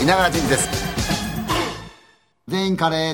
稲川淳二です。全員カレー